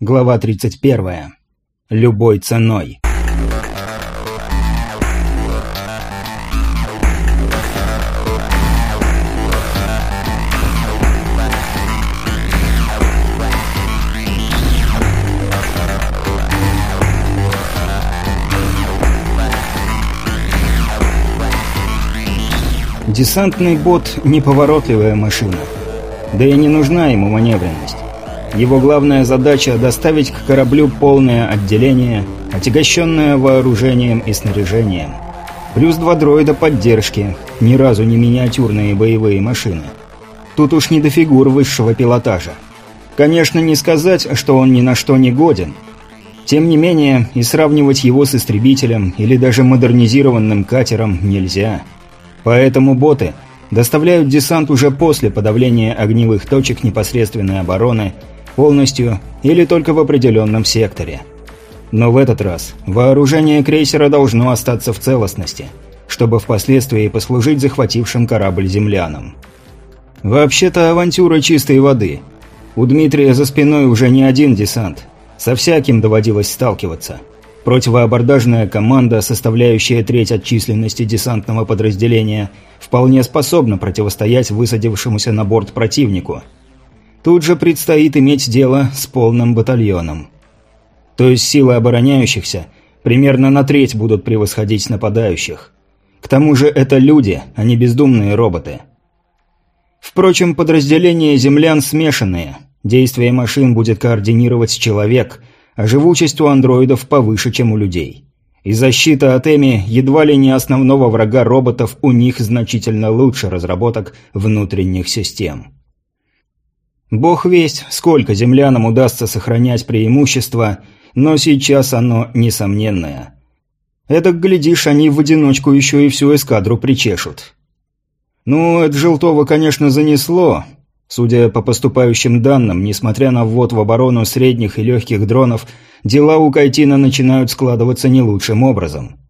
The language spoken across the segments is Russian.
Глава 31. Любой ценой. Десантный бот – неповоротливая машина. Да и не нужна ему маневренность. Его главная задача – доставить к кораблю полное отделение, отягощенное вооружением и снаряжением. Плюс два дроида поддержки, ни разу не миниатюрные боевые машины. Тут уж не до фигур высшего пилотажа. Конечно, не сказать, что он ни на что не годен. Тем не менее, и сравнивать его с истребителем или даже модернизированным катером нельзя. Поэтому боты доставляют десант уже после подавления огневых точек непосредственной обороны – полностью или только в определенном секторе. Но в этот раз вооружение крейсера должно остаться в целостности, чтобы впоследствии послужить захватившим корабль землянам. Вообще-то авантюра чистой воды. У Дмитрия за спиной уже не один десант. Со всяким доводилось сталкиваться. Противоабордажная команда, составляющая треть от численности десантного подразделения, вполне способна противостоять высадившемуся на борт противнику – Тут же предстоит иметь дело с полным батальоном. То есть силы обороняющихся примерно на треть будут превосходить нападающих. К тому же это люди, а не бездумные роботы. Впрочем, подразделения землян смешанные. Действие машин будет координировать человек, а живучесть у андроидов повыше, чем у людей. И защита от Эми едва ли не основного врага роботов у них значительно лучше разработок внутренних систем. Бог весть, сколько землянам удастся сохранять преимущество, но сейчас оно несомненное. Эдак, глядишь, они в одиночку еще и всю эскадру причешут. Ну, это Желтого, конечно, занесло. Судя по поступающим данным, несмотря на ввод в оборону средних и легких дронов, дела у Кайтина начинают складываться не лучшим образом.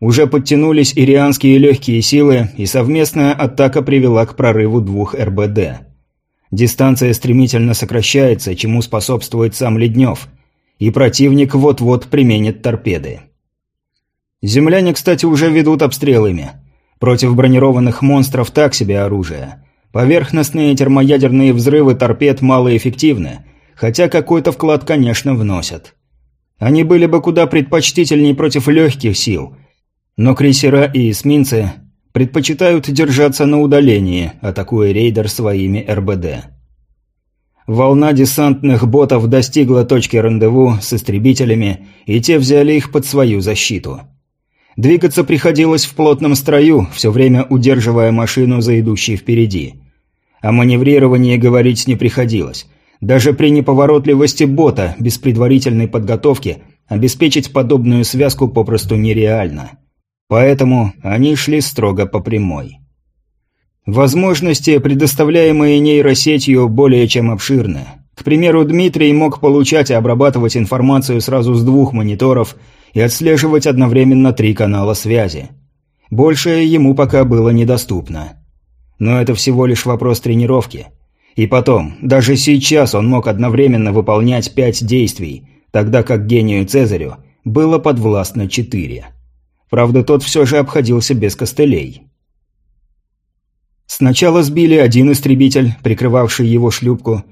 Уже подтянулись ирианские легкие силы, и совместная атака привела к прорыву двух РБД. Дистанция стремительно сокращается, чему способствует сам Леднев, и противник вот-вот применит торпеды. Земляне, кстати, уже ведут обстрелами. Против бронированных монстров так себе оружие. Поверхностные термоядерные взрывы торпед малоэффективны, хотя какой-то вклад, конечно, вносят. Они были бы куда предпочтительнее против легких сил, но крейсера и эсминцы предпочитают держаться на удалении, атакуя рейдер своими РБД. Волна десантных ботов достигла точки рандеву с истребителями, и те взяли их под свою защиту. Двигаться приходилось в плотном строю, все время удерживая машину за идущей впереди. О маневрировании говорить не приходилось. Даже при неповоротливости бота, без предварительной подготовки, обеспечить подобную связку попросту нереально. Поэтому они шли строго по прямой. Возможности, предоставляемые нейросетью, более чем обширны. К примеру, Дмитрий мог получать и обрабатывать информацию сразу с двух мониторов и отслеживать одновременно три канала связи. Большее ему пока было недоступно. Но это всего лишь вопрос тренировки. И потом, даже сейчас он мог одновременно выполнять пять действий, тогда как гению Цезарю было подвластно четыре. Правда, тот все же обходился без костылей. Сначала сбили один истребитель, прикрывавший его шлюпку.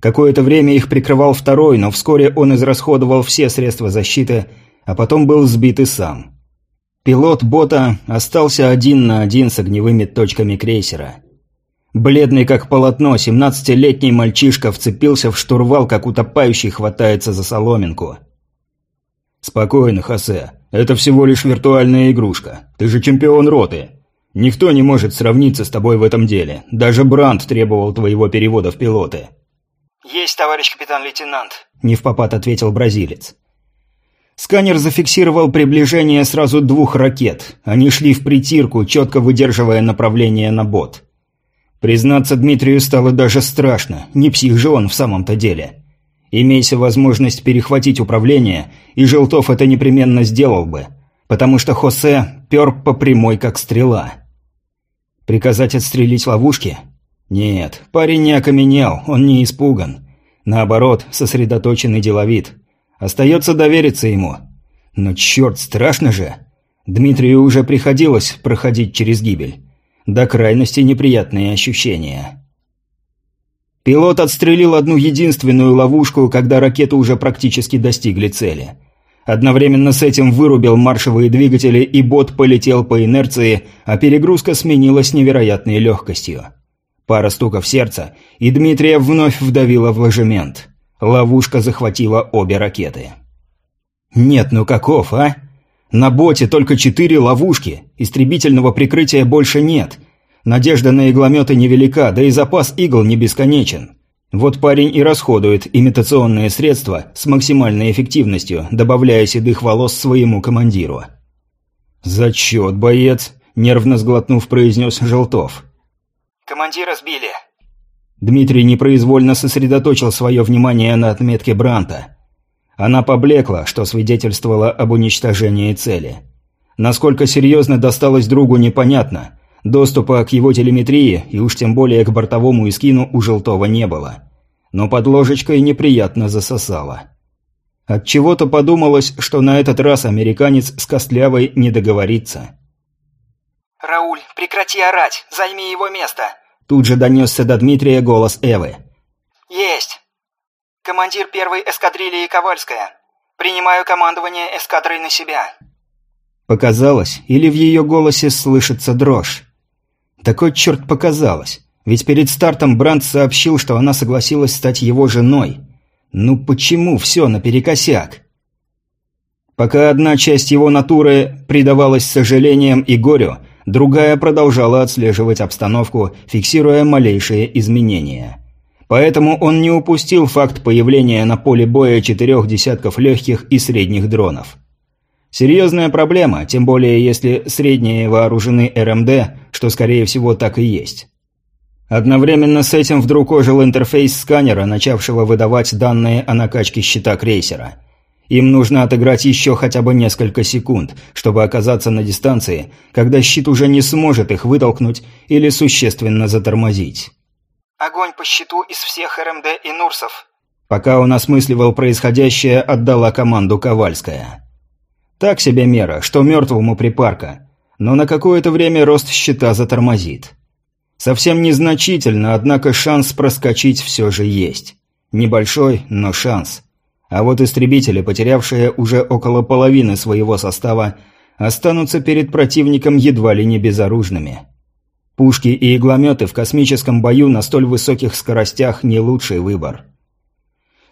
Какое-то время их прикрывал второй, но вскоре он израсходовал все средства защиты, а потом был сбит и сам. Пилот бота остался один на один с огневыми точками крейсера. Бледный как полотно, 17-летний мальчишка вцепился в штурвал, как утопающий хватается за соломинку. «Спокойно, Хосе. Это всего лишь виртуальная игрушка. Ты же чемпион роты. Никто не может сравниться с тобой в этом деле. Даже Бранд требовал твоего перевода в пилоты». «Есть, товарищ капитан-лейтенант», – не в попад ответил бразилец. Сканер зафиксировал приближение сразу двух ракет. Они шли в притирку, четко выдерживая направление на бот. Признаться, Дмитрию стало даже страшно. Не псих же он в самом-то деле. Имейся возможность перехватить управление, и Желтов это непременно сделал бы, потому что Хосе пер по прямой, как стрела. Приказать отстрелить ловушки? Нет, парень не окаменел, он не испуган. Наоборот, сосредоточен и деловит. Остается довериться ему. Но черт, страшно же. Дмитрию уже приходилось проходить через гибель. До крайности неприятные ощущения. Пилот отстрелил одну единственную ловушку, когда ракеты уже практически достигли цели. Одновременно с этим вырубил маршевые двигатели, и бот полетел по инерции, а перегрузка сменилась невероятной легкостью. Пара стуков сердца, и Дмитрия вновь вдавила в ложемент. Ловушка захватила обе ракеты. «Нет, ну каков, а? На боте только четыре ловушки, истребительного прикрытия больше нет. Надежда на иглометы невелика, да и запас игл не бесконечен. Вот парень и расходует имитационные средства с максимальной эффективностью, добавляя седых волос своему командиру». «Зачет, боец!» – нервно сглотнув, произнес Желтов. «Командира сбили». Дмитрий непроизвольно сосредоточил свое внимание на отметке Бранта. Она поблекла, что свидетельствовало об уничтожении цели. Насколько серьезно досталось другу, непонятно. Доступа к его телеметрии и уж тем более к бортовому искину у Желтого не было. Но под ложечкой неприятно засосало. От чего то подумалось, что на этот раз американец с Костлявой не договорится. «Рауль, прекрати орать! Займи его место!» Тут же донесся до Дмитрия голос Эвы. «Есть! Командир первой эскадрильи Ковальская. Принимаю командование эскадрой на себя». Показалось, или в ее голосе слышится дрожь. Такой черт показалось. Ведь перед стартом Брандт сообщил, что она согласилась стать его женой. Ну почему все наперекосяк? Пока одна часть его натуры предавалась сожалениям и горю, другая продолжала отслеживать обстановку, фиксируя малейшие изменения. Поэтому он не упустил факт появления на поле боя четырех десятков легких и средних дронов. Серьезная проблема, тем более если средние вооружены РМД, что скорее всего так и есть. Одновременно с этим вдруг ожил интерфейс сканера, начавшего выдавать данные о накачке щита крейсера – им нужно отыграть еще хотя бы несколько секунд, чтобы оказаться на дистанции, когда щит уже не сможет их вытолкнуть или существенно затормозить. «Огонь по щиту из всех РМД и Нурсов». Пока он осмысливал происходящее, отдала команду Ковальская. Так себе мера, что мертвому припарка, но на какое-то время рост щита затормозит. Совсем незначительно, однако шанс проскочить все же есть. Небольшой, но шанс. А вот истребители, потерявшие уже около половины своего состава, останутся перед противником едва ли не безоружными. Пушки и иглометы в космическом бою на столь высоких скоростях не лучший выбор.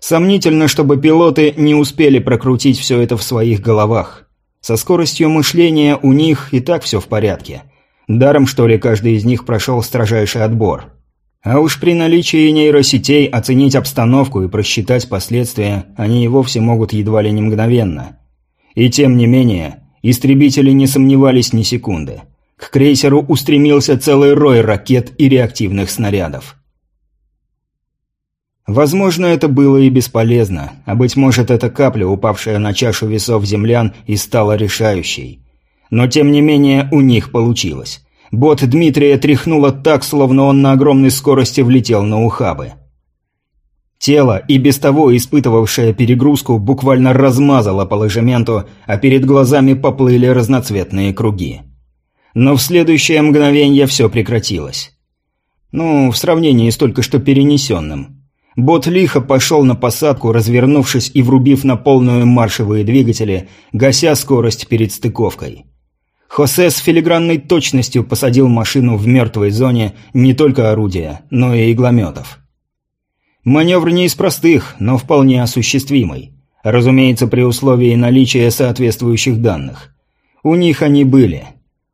Сомнительно, чтобы пилоты не успели прокрутить все это в своих головах. Со скоростью мышления у них и так все в порядке. Даром, что ли, каждый из них прошел строжайший отбор. А уж при наличии нейросетей оценить обстановку и просчитать последствия они и вовсе могут едва ли не мгновенно. И тем не менее, истребители не сомневались ни секунды. К крейсеру устремился целый рой ракет и реактивных снарядов. Возможно, это было и бесполезно, а быть может, эта капля, упавшая на чашу весов землян, и стала решающей. Но тем не менее, у них получилось. Бот Дмитрия тряхнуло так, словно он на огромной скорости влетел на ухабы. Тело, и без того испытывавшее перегрузку, буквально размазало по ложементу, а перед глазами поплыли разноцветные круги. Но в следующее мгновение все прекратилось. Ну, в сравнении с только что перенесенным. Бот лихо пошел на посадку, развернувшись и врубив на полную маршевые двигатели, гася скорость перед стыковкой. Хосе с филигранной точностью посадил машину в мертвой зоне не только орудия, но и иглометов. Маневр не из простых, но вполне осуществимый. Разумеется, при условии наличия соответствующих данных. У них они были.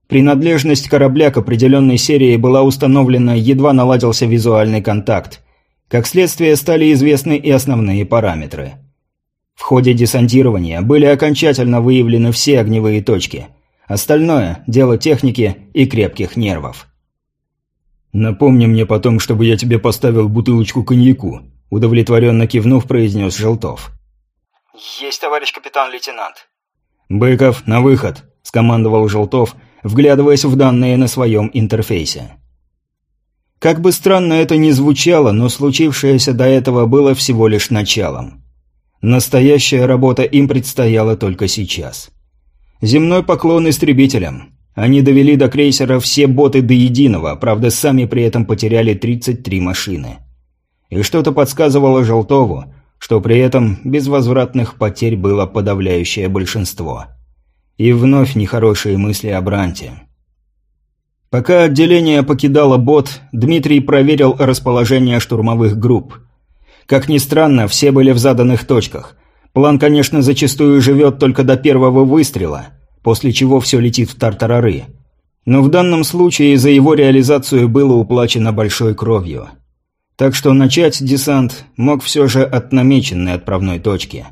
Принадлежность корабля к определенной серии была установлена, едва наладился визуальный контакт. Как следствие, стали известны и основные параметры. В ходе десантирования были окончательно выявлены все огневые точки – Остальное – дело техники и крепких нервов. «Напомни мне потом, чтобы я тебе поставил бутылочку коньяку», – удовлетворенно кивнув, произнес Желтов. «Есть, товарищ капитан-лейтенант». «Быков, на выход», – скомандовал Желтов, вглядываясь в данные на своем интерфейсе. Как бы странно это ни звучало, но случившееся до этого было всего лишь началом. Настоящая работа им предстояла только сейчас. Земной поклон истребителям. Они довели до крейсера все боты до единого, правда, сами при этом потеряли 33 машины. И что-то подсказывало Желтову, что при этом безвозвратных потерь было подавляющее большинство. И вновь нехорошие мысли о Бранте. Пока отделение покидало бот, Дмитрий проверил расположение штурмовых групп. Как ни странно, все были в заданных точках. План, конечно, зачастую живет только до первого выстрела – после чего все летит в тартарары. Но в данном случае за его реализацию было уплачено большой кровью. Так что начать десант мог все же от намеченной отправной точки.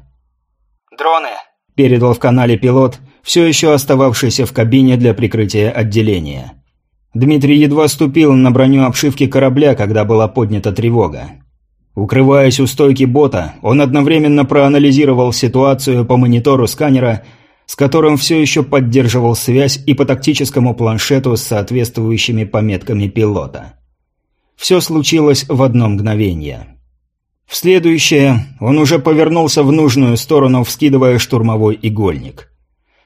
«Дроны!» – передал в канале пилот, все еще остававшийся в кабине для прикрытия отделения. Дмитрий едва ступил на броню обшивки корабля, когда была поднята тревога. Укрываясь у стойки бота, он одновременно проанализировал ситуацию по монитору сканера с которым все еще поддерживал связь и по тактическому планшету с соответствующими пометками пилота. Все случилось в одно мгновение. В следующее он уже повернулся в нужную сторону, вскидывая штурмовой игольник.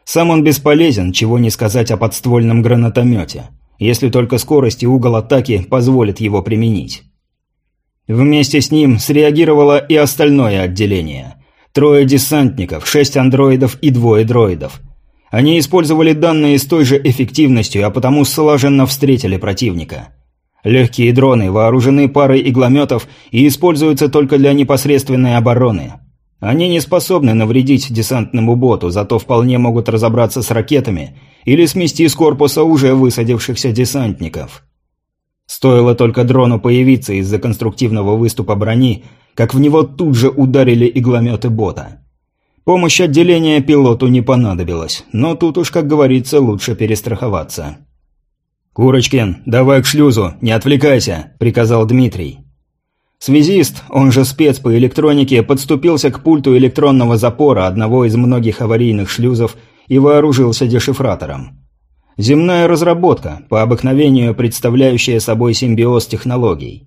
Сам он бесполезен, чего не сказать о подствольном гранатомете, если только скорость и угол атаки позволят его применить. Вместе с ним среагировало и остальное отделение – Трое десантников, шесть андроидов и двое дроидов. Они использовали данные с той же эффективностью, а потому слаженно встретили противника. Легкие дроны вооружены парой иглометов и используются только для непосредственной обороны. Они не способны навредить десантному боту, зато вполне могут разобраться с ракетами или смести с корпуса уже высадившихся десантников. Стоило только дрону появиться из-за конструктивного выступа брони, как в него тут же ударили иглометы бота. Помощь отделения пилоту не понадобилась, но тут уж, как говорится, лучше перестраховаться. «Курочкин, давай к шлюзу, не отвлекайся», – приказал Дмитрий. Связист, он же спец по электронике, подступился к пульту электронного запора одного из многих аварийных шлюзов и вооружился дешифратором. Земная разработка, по обыкновению представляющая собой симбиоз технологий.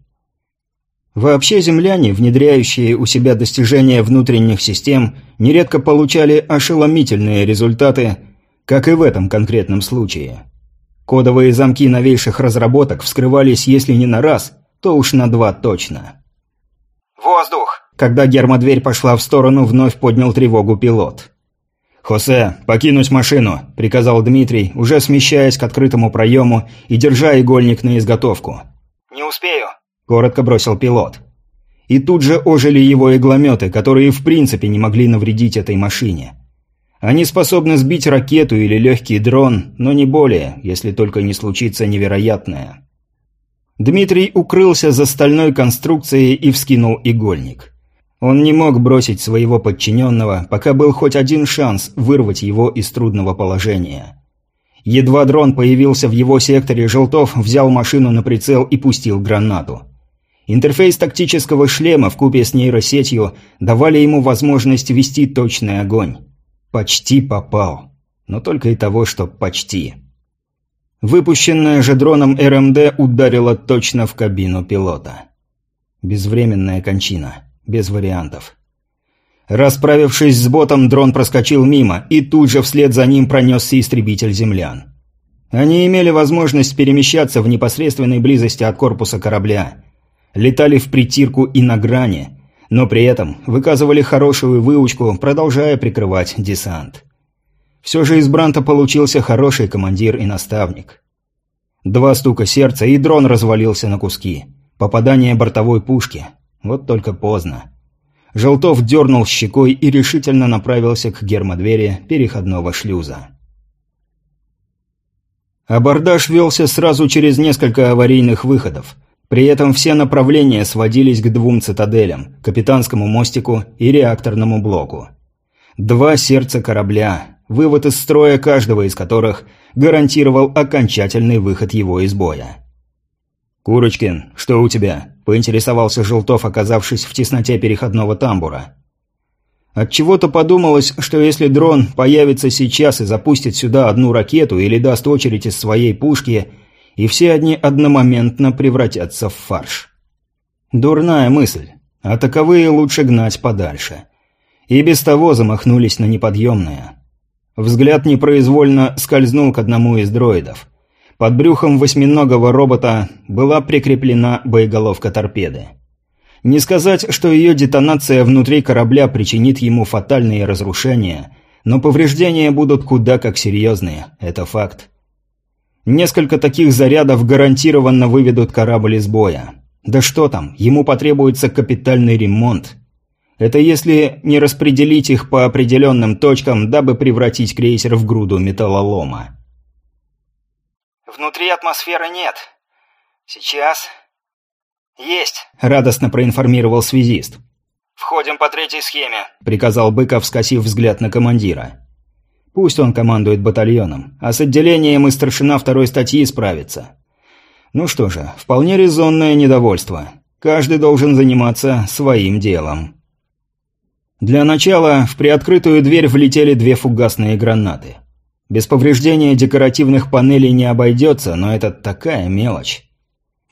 Вообще земляне, внедряющие у себя достижения внутренних систем, нередко получали ошеломительные результаты, как и в этом конкретном случае. Кодовые замки новейших разработок вскрывались если не на раз, то уж на два точно. «Воздух!» Когда гермодверь пошла в сторону, вновь поднял тревогу пилот. «Хосе, покинуть машину», – приказал Дмитрий, уже смещаясь к открытому проему и держа игольник на изготовку. «Не успею», – коротко бросил пилот. И тут же ожили его иглометы, которые в принципе не могли навредить этой машине. Они способны сбить ракету или легкий дрон, но не более, если только не случится невероятное. Дмитрий укрылся за стальной конструкцией и вскинул игольник. Он не мог бросить своего подчиненного, пока был хоть один шанс вырвать его из трудного положения. Едва дрон появился в его секторе, Желтов взял машину на прицел и пустил гранату. Интерфейс тактического шлема в купе с нейросетью давали ему возможность вести точный огонь. Почти попал. Но только и того, что почти. Выпущенная же дроном РМД ударила точно в кабину пилота. Безвременная кончина. Без вариантов. Расправившись с ботом, дрон проскочил мимо, и тут же вслед за ним пронесся истребитель землян. Они имели возможность перемещаться в непосредственной близости от корпуса корабля – летали в притирку и на грани, но при этом выказывали хорошую выучку, продолжая прикрывать десант. Все же из Бранта получился хороший командир и наставник. Два стука сердца, и дрон развалился на куски. Попадание бортовой пушки. Вот только поздно. Желтов дернул щекой и решительно направился к гермодвери переходного шлюза. Абордаж велся сразу через несколько аварийных выходов, при этом все направления сводились к двум цитаделям – капитанскому мостику и реакторному блоку. Два сердца корабля, вывод из строя каждого из которых гарантировал окончательный выход его из боя. «Курочкин, что у тебя?» – поинтересовался Желтов, оказавшись в тесноте переходного тамбура. Отчего-то подумалось, что если дрон появится сейчас и запустит сюда одну ракету или даст очередь из своей пушки – и все они одномоментно превратятся в фарш. Дурная мысль, а таковые лучше гнать подальше. И без того замахнулись на неподъемное. Взгляд непроизвольно скользнул к одному из дроидов. Под брюхом восьминогого робота была прикреплена боеголовка торпеды. Не сказать, что ее детонация внутри корабля причинит ему фатальные разрушения, но повреждения будут куда как серьезные, это факт. Несколько таких зарядов гарантированно выведут корабль из боя. Да что там, ему потребуется капитальный ремонт. Это если не распределить их по определенным точкам, дабы превратить крейсер в груду металлолома. Внутри атмосферы нет. Сейчас «Есть!» – радостно проинформировал связист. «Входим по третьей схеме», – приказал Быков, скосив взгляд на командира. «Пусть он командует батальоном, а с отделением и старшина второй статьи справится». Ну что же, вполне резонное недовольство. Каждый должен заниматься своим делом. Для начала в приоткрытую дверь влетели две фугасные гранаты. Без повреждения декоративных панелей не обойдется, но это такая мелочь.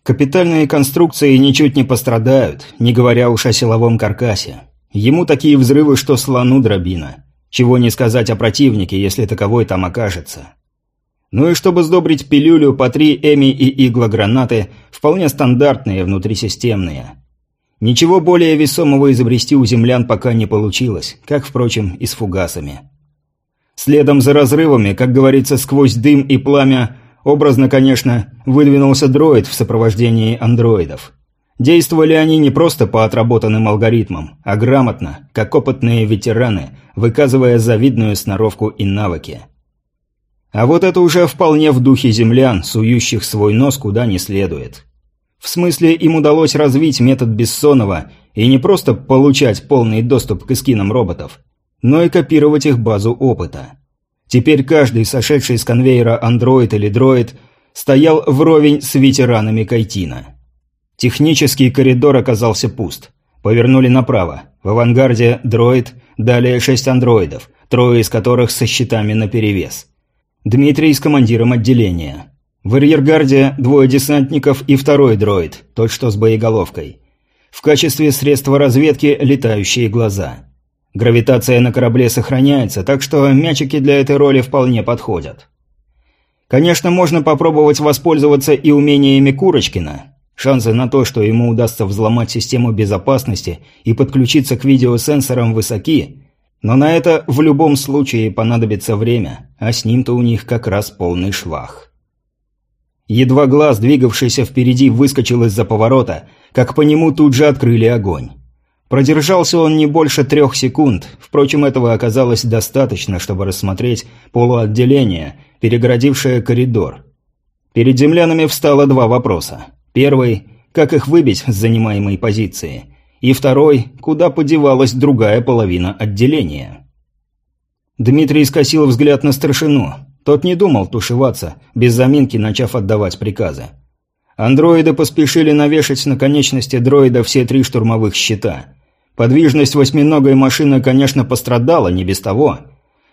Капитальные конструкции ничуть не пострадают, не говоря уж о силовом каркасе. Ему такие взрывы, что слону дробина. Чего не сказать о противнике, если таковой там окажется. Ну и чтобы сдобрить пилюлю, по три эми и игла-гранаты, вполне стандартные, внутрисистемные. Ничего более весомого изобрести у землян пока не получилось, как, впрочем, и с фугасами. Следом за разрывами, как говорится, сквозь дым и пламя, Образно, конечно, выдвинулся дроид в сопровождении андроидов. Действовали они не просто по отработанным алгоритмам, а грамотно, как опытные ветераны, выказывая завидную сноровку и навыки. А вот это уже вполне в духе землян, сующих свой нос куда не следует. В смысле, им удалось развить метод Бессонова и не просто получать полный доступ к эскинам роботов, но и копировать их базу опыта. Теперь каждый, сошедший с конвейера андроид или дроид, стоял вровень с ветеранами Кайтина. Технический коридор оказался пуст. Повернули направо. В авангарде дроид, далее шесть андроидов, трое из которых со щитами наперевес. Дмитрий с командиром отделения. В арьергарде двое десантников и второй дроид, тот что с боеголовкой. В качестве средства разведки летающие глаза. Гравитация на корабле сохраняется, так что мячики для этой роли вполне подходят. Конечно, можно попробовать воспользоваться и умениями Курочкина. Шансы на то, что ему удастся взломать систему безопасности и подключиться к видеосенсорам высоки, но на это в любом случае понадобится время, а с ним-то у них как раз полный швах. Едва глаз, двигавшийся впереди, выскочил из-за поворота, как по нему тут же открыли огонь. Продержался он не больше трех секунд, впрочем, этого оказалось достаточно, чтобы рассмотреть полуотделение, перегородившее коридор. Перед землянами встало два вопроса. Первый – как их выбить с занимаемой позиции? И второй – куда подевалась другая половина отделения? Дмитрий скосил взгляд на старшину. Тот не думал тушеваться, без заминки начав отдавать приказы. Андроиды поспешили навешать на конечности дроида все три штурмовых щита – Подвижность восьминогой машины, конечно, пострадала, не без того.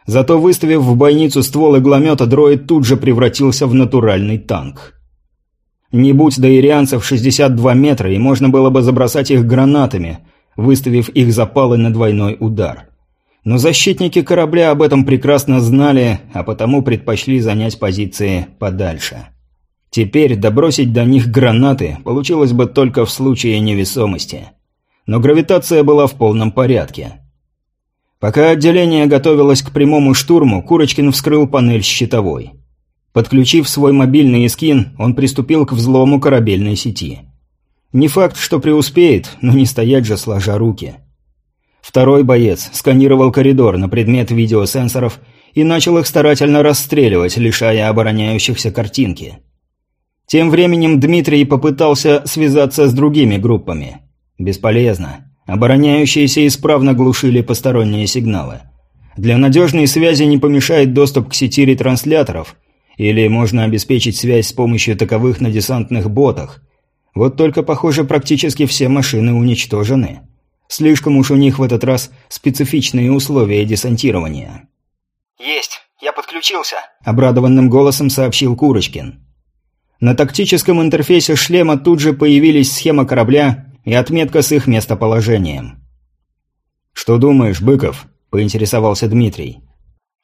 Зато выставив в бойницу ствол игломета, дроид тут же превратился в натуральный танк. Не будь до ирианцев 62 метра, и можно было бы забросать их гранатами, выставив их запалы на двойной удар. Но защитники корабля об этом прекрасно знали, а потому предпочли занять позиции подальше. Теперь добросить до них гранаты получилось бы только в случае невесомости но гравитация была в полном порядке. Пока отделение готовилось к прямому штурму, Курочкин вскрыл панель щитовой. Подключив свой мобильный эскин, он приступил к взлому корабельной сети. Не факт, что преуспеет, но не стоять же сложа руки. Второй боец сканировал коридор на предмет видеосенсоров и начал их старательно расстреливать, лишая обороняющихся картинки. Тем временем Дмитрий попытался связаться с другими группами – Бесполезно. Обороняющиеся исправно глушили посторонние сигналы. Для надежной связи не помешает доступ к сети ретрансляторов, или можно обеспечить связь с помощью таковых на десантных ботах. Вот только, похоже, практически все машины уничтожены. Слишком уж у них в этот раз специфичные условия десантирования. «Есть, я подключился», – обрадованным голосом сообщил Курочкин. На тактическом интерфейсе шлема тут же появились схема корабля и отметка с их местоположением. «Что думаешь, Быков?» – поинтересовался Дмитрий.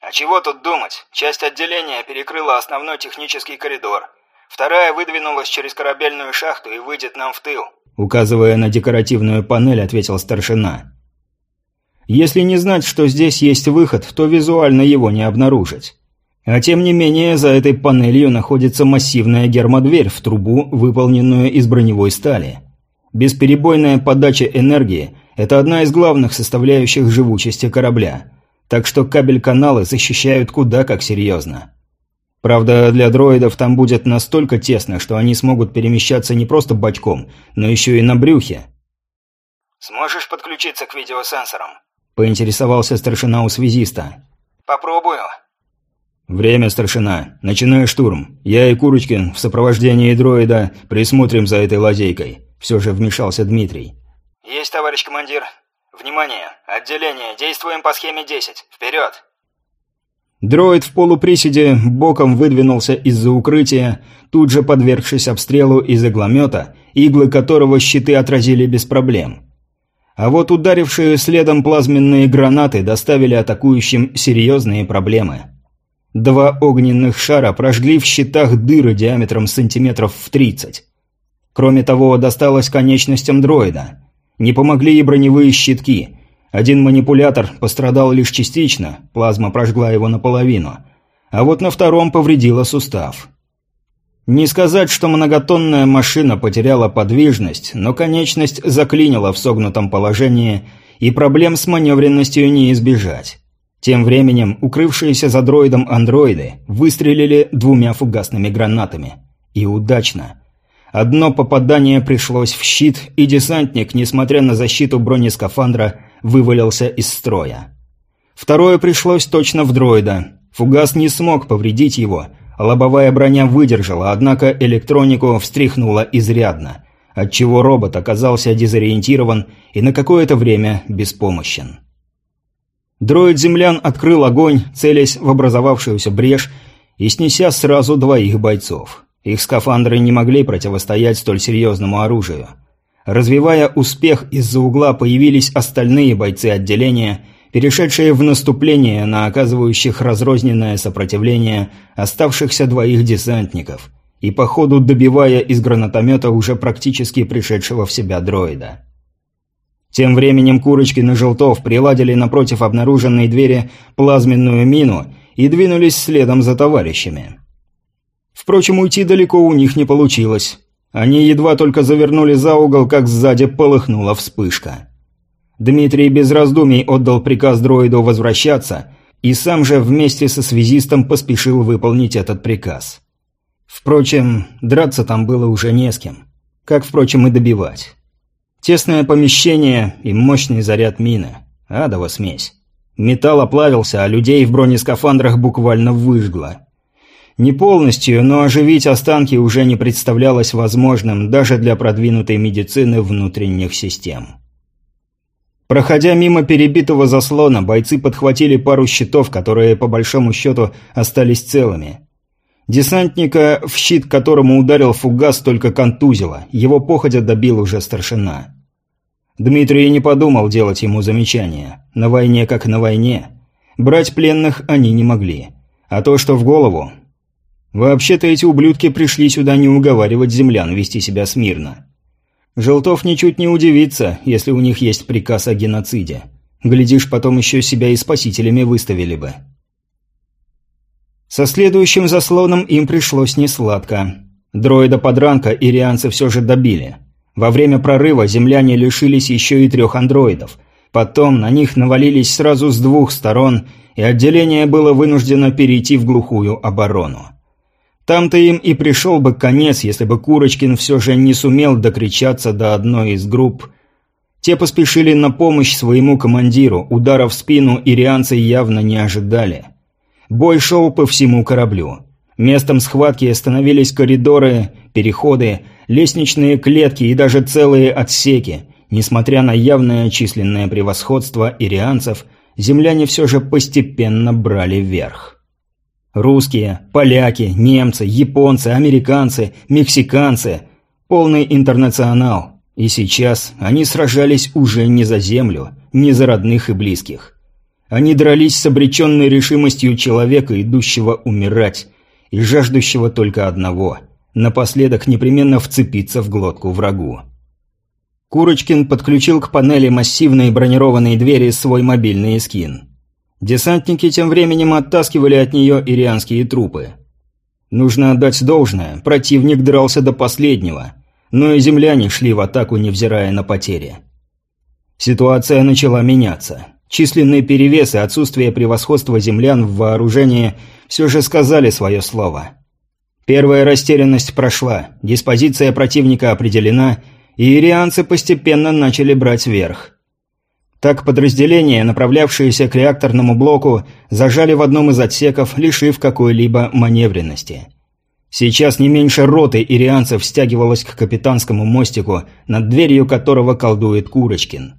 «А чего тут думать? Часть отделения перекрыла основной технический коридор. Вторая выдвинулась через корабельную шахту и выйдет нам в тыл», – указывая на декоративную панель, ответил старшина. «Если не знать, что здесь есть выход, то визуально его не обнаружить». А тем не менее, за этой панелью находится массивная гермодверь в трубу, выполненную из броневой стали. Бесперебойная подача энергии – это одна из главных составляющих живучести корабля. Так что кабель-каналы защищают куда как серьезно. Правда, для дроидов там будет настолько тесно, что они смогут перемещаться не просто бочком, но еще и на брюхе. «Сможешь подключиться к видеосенсорам?» – поинтересовался старшина у связиста. «Попробую», «Время, старшина. Начинаю штурм. Я и Курочкин в сопровождении дроида присмотрим за этой лазейкой». Все же вмешался Дмитрий. «Есть, товарищ командир. Внимание! Отделение! Действуем по схеме 10. Вперед!» Дроид в полуприседе боком выдвинулся из-за укрытия, тут же подвергшись обстрелу из игломета, иглы которого щиты отразили без проблем. А вот ударившие следом плазменные гранаты доставили атакующим серьезные проблемы. Два огненных шара прожгли в щитах дыры диаметром сантиметров в 30. Кроме того, досталось конечностям дроида. Не помогли и броневые щитки. Один манипулятор пострадал лишь частично, плазма прожгла его наполовину. А вот на втором повредила сустав. Не сказать, что многотонная машина потеряла подвижность, но конечность заклинила в согнутом положении, и проблем с маневренностью не избежать. Тем временем укрывшиеся за дроидом андроиды выстрелили двумя фугасными гранатами. И удачно. Одно попадание пришлось в щит, и десантник, несмотря на защиту бронескафандра, вывалился из строя. Второе пришлось точно в дроида. Фугас не смог повредить его, лобовая броня выдержала, однако электронику встряхнула изрядно, отчего робот оказался дезориентирован и на какое-то время беспомощен. Дроид-землян открыл огонь, целясь в образовавшуюся брешь и снеся сразу двоих бойцов. Их скафандры не могли противостоять столь серьезному оружию. Развивая успех, из-за угла появились остальные бойцы отделения, перешедшие в наступление на оказывающих разрозненное сопротивление оставшихся двоих десантников, и по ходу добивая из гранатомета уже практически пришедшего в себя дроида. Тем временем Курочкин и Желтов приладили напротив обнаруженной двери плазменную мину и двинулись следом за товарищами. Впрочем, уйти далеко у них не получилось. Они едва только завернули за угол, как сзади полыхнула вспышка. Дмитрий без раздумий отдал приказ дроиду возвращаться, и сам же вместе со связистом поспешил выполнить этот приказ. Впрочем, драться там было уже не с кем. Как, впрочем, и добивать. Тесное помещение и мощный заряд мины. Адова смесь. Металл оплавился, а людей в бронескафандрах буквально выжгло. Не полностью, но оживить останки уже не представлялось возможным даже для продвинутой медицины внутренних систем. Проходя мимо перебитого заслона, бойцы подхватили пару щитов, которые по большому счету остались целыми. Десантника, в щит которому ударил фугас, только контузило, его походя добил уже старшина. Дмитрий не подумал делать ему замечания. На войне как на войне. Брать пленных они не могли. А то, что в голову... Вообще-то эти ублюдки пришли сюда не уговаривать землян вести себя смирно. Желтов ничуть не удивится, если у них есть приказ о геноциде. Глядишь, потом еще себя и спасителями выставили бы. Со следующим заслоном им пришлось несладко. Дроида-подранка ирианцы все же добили. Во время прорыва земляне лишились еще и трех андроидов. Потом на них навалились сразу с двух сторон, и отделение было вынуждено перейти в глухую оборону. Там-то им и пришел бы конец, если бы Курочкин все же не сумел докричаться до одной из групп. Те поспешили на помощь своему командиру, удара в спину ирианцы явно не ожидали. Бой шел по всему кораблю. Местом схватки становились коридоры, переходы, лестничные клетки и даже целые отсеки. Несмотря на явное численное превосходство ирианцев, земляне все же постепенно брали верх. Русские, поляки, немцы, японцы, американцы, мексиканцы. Полный интернационал. И сейчас они сражались уже не за землю, не за родных и близких. Они дрались с обреченной решимостью человека, идущего умирать, и жаждущего только одного – напоследок непременно вцепиться в глотку врагу. Курочкин подключил к панели массивные бронированные двери свой мобильный скин. Десантники тем временем оттаскивали от нее ирианские трупы. Нужно отдать должное, противник дрался до последнего, но и земляне шли в атаку, невзирая на потери. Ситуация начала меняться. Численный перевес и отсутствие превосходства землян в вооружении все же сказали свое слово. Первая растерянность прошла, диспозиция противника определена – и ирианцы постепенно начали брать верх. Так подразделения, направлявшиеся к реакторному блоку, зажали в одном из отсеков, лишив какой-либо маневренности. Сейчас не меньше роты ирианцев стягивалось к капитанскому мостику, над дверью которого колдует Курочкин.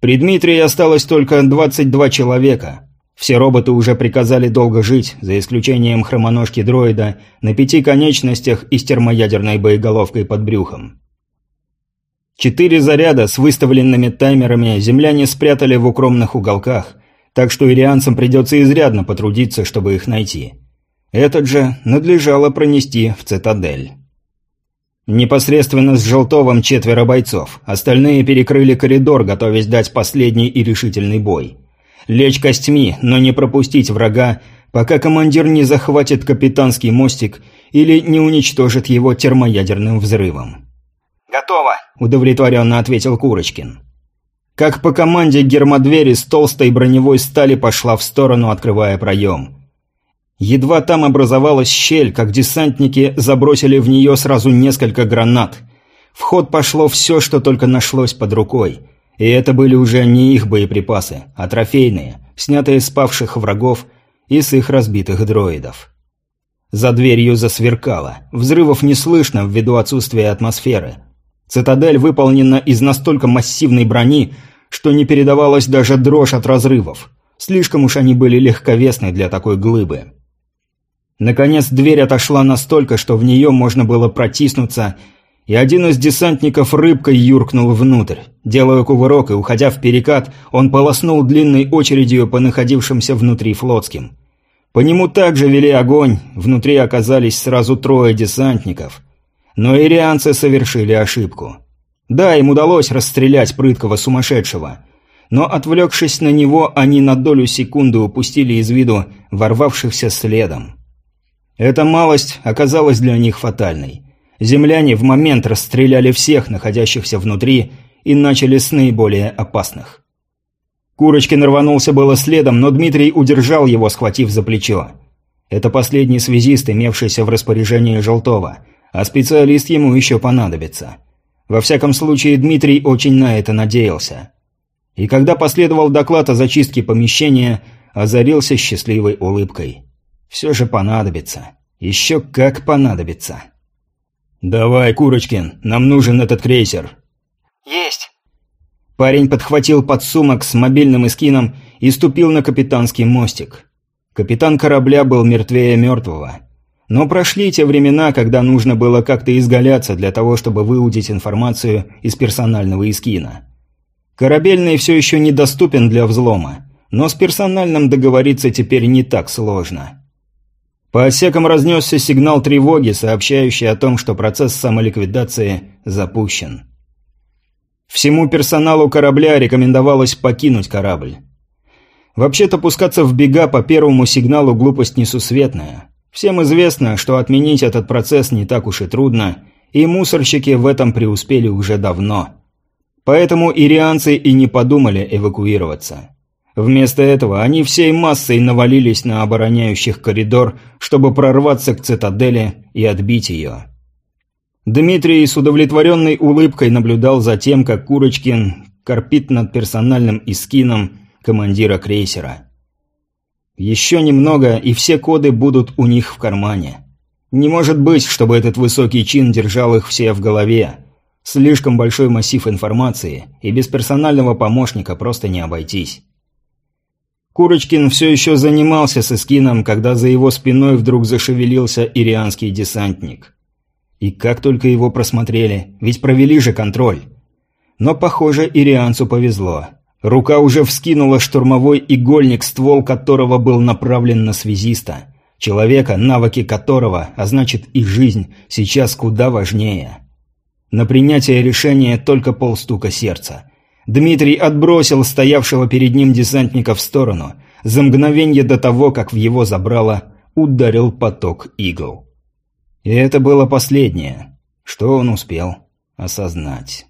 При Дмитрии осталось только 22 человека. Все роботы уже приказали долго жить, за исключением хромоножки дроида, на пяти конечностях и с термоядерной боеголовкой под брюхом. Четыре заряда с выставленными таймерами земляне спрятали в укромных уголках, так что ирианцам придется изрядно потрудиться, чтобы их найти. Этот же надлежало пронести в цитадель. Непосредственно с Желтовым четверо бойцов, остальные перекрыли коридор, готовясь дать последний и решительный бой. Лечь костьми, но не пропустить врага, пока командир не захватит капитанский мостик или не уничтожит его термоядерным взрывом. «Готово», – удовлетворенно ответил Курочкин. Как по команде гермодвери с толстой броневой стали пошла в сторону, открывая проем. Едва там образовалась щель, как десантники забросили в нее сразу несколько гранат. В ход пошло все, что только нашлось под рукой. И это были уже не их боеприпасы, а трофейные, снятые с павших врагов и с их разбитых дроидов. За дверью засверкало. Взрывов не слышно ввиду отсутствия атмосферы. Цитадель выполнена из настолько массивной брони, что не передавалась даже дрожь от разрывов. Слишком уж они были легковесны для такой глыбы. Наконец дверь отошла настолько, что в нее можно было протиснуться, и один из десантников рыбкой юркнул внутрь. Делая кувырок и уходя в перекат, он полоснул длинной очередью по находившимся внутри флотским. По нему также вели огонь, внутри оказались сразу трое десантников – но ирианцы совершили ошибку. Да, им удалось расстрелять прыткого сумасшедшего, но, отвлекшись на него, они на долю секунды упустили из виду ворвавшихся следом. Эта малость оказалась для них фатальной. Земляне в момент расстреляли всех находящихся внутри и начали с наиболее опасных. Курочкин рванулся было следом, но Дмитрий удержал его, схватив за плечо. Это последний связист, имевшийся в распоряжении Желтова – а специалист ему еще понадобится. Во всяком случае, Дмитрий очень на это надеялся. И когда последовал доклад о зачистке помещения, озарился счастливой улыбкой. Все же понадобится. Еще как понадобится. «Давай, Курочкин, нам нужен этот крейсер». «Есть». Парень подхватил подсумок с мобильным эскином и ступил на капитанский мостик. Капитан корабля был мертвее мертвого. Но прошли те времена, когда нужно было как-то изгаляться для того, чтобы выудить информацию из персонального искина. Корабельный все еще недоступен для взлома, но с персональным договориться теперь не так сложно. По отсекам разнесся сигнал тревоги, сообщающий о том, что процесс самоликвидации запущен. Всему персоналу корабля рекомендовалось покинуть корабль. Вообще-то пускаться в бега по первому сигналу глупость несусветная. Всем известно, что отменить этот процесс не так уж и трудно, и мусорщики в этом преуспели уже давно. Поэтому ирианцы и не подумали эвакуироваться. Вместо этого они всей массой навалились на обороняющих коридор, чтобы прорваться к цитадели и отбить ее. Дмитрий с удовлетворенной улыбкой наблюдал за тем, как Курочкин корпит над персональным искином командира крейсера. Еще немного, и все коды будут у них в кармане. Не может быть, чтобы этот высокий чин держал их все в голове. Слишком большой массив информации, и без персонального помощника просто не обойтись. Курочкин все еще занимался с эскином, когда за его спиной вдруг зашевелился ирианский десантник. И как только его просмотрели, ведь провели же контроль. Но, похоже, ирианцу повезло. Рука уже вскинула штурмовой игольник, ствол которого был направлен на связиста. Человека, навыки которого, а значит и жизнь, сейчас куда важнее. На принятие решения только полстука сердца. Дмитрий отбросил стоявшего перед ним десантника в сторону. За мгновение до того, как в его забрало, ударил поток игл. И это было последнее, что он успел осознать.